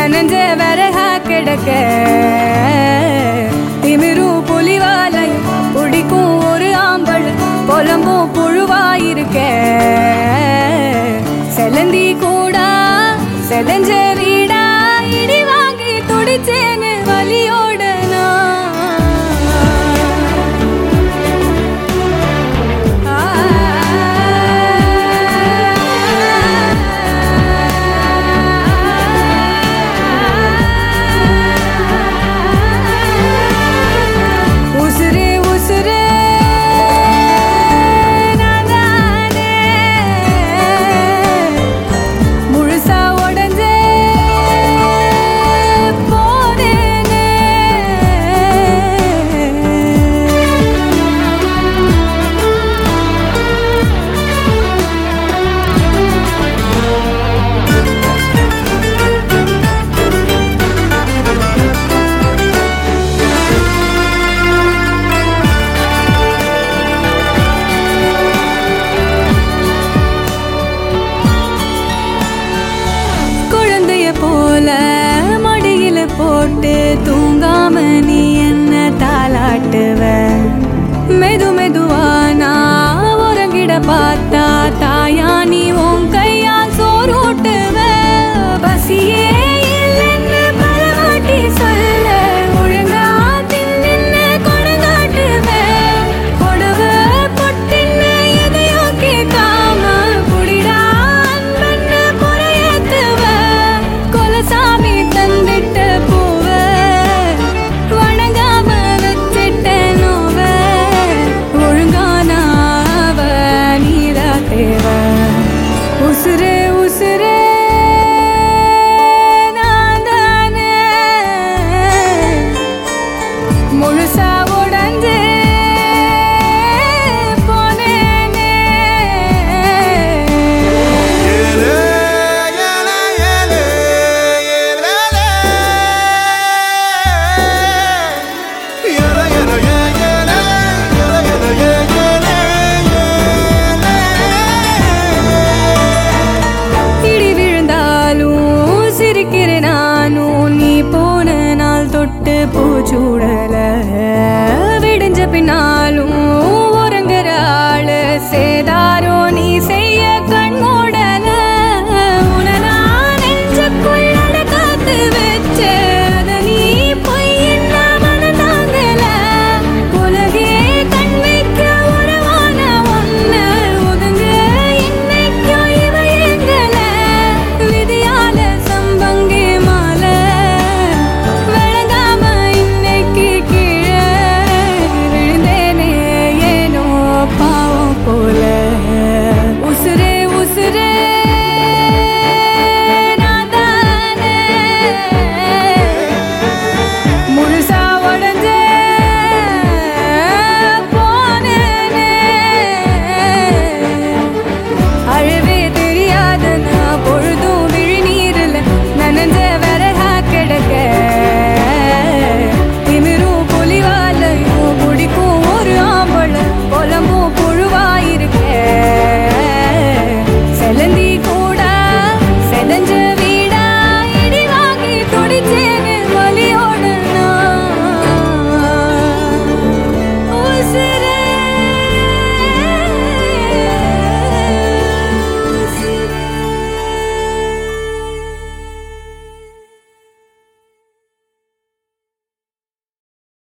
நனஞ்ச வரகா கிடக்க. திமிரும் புலிவாலை பிடிக்கும் ஒரு ஆம்பள் புலம்பும் புழுவாயிருக்க. செலந்தி கூடா செலஞ்சே mais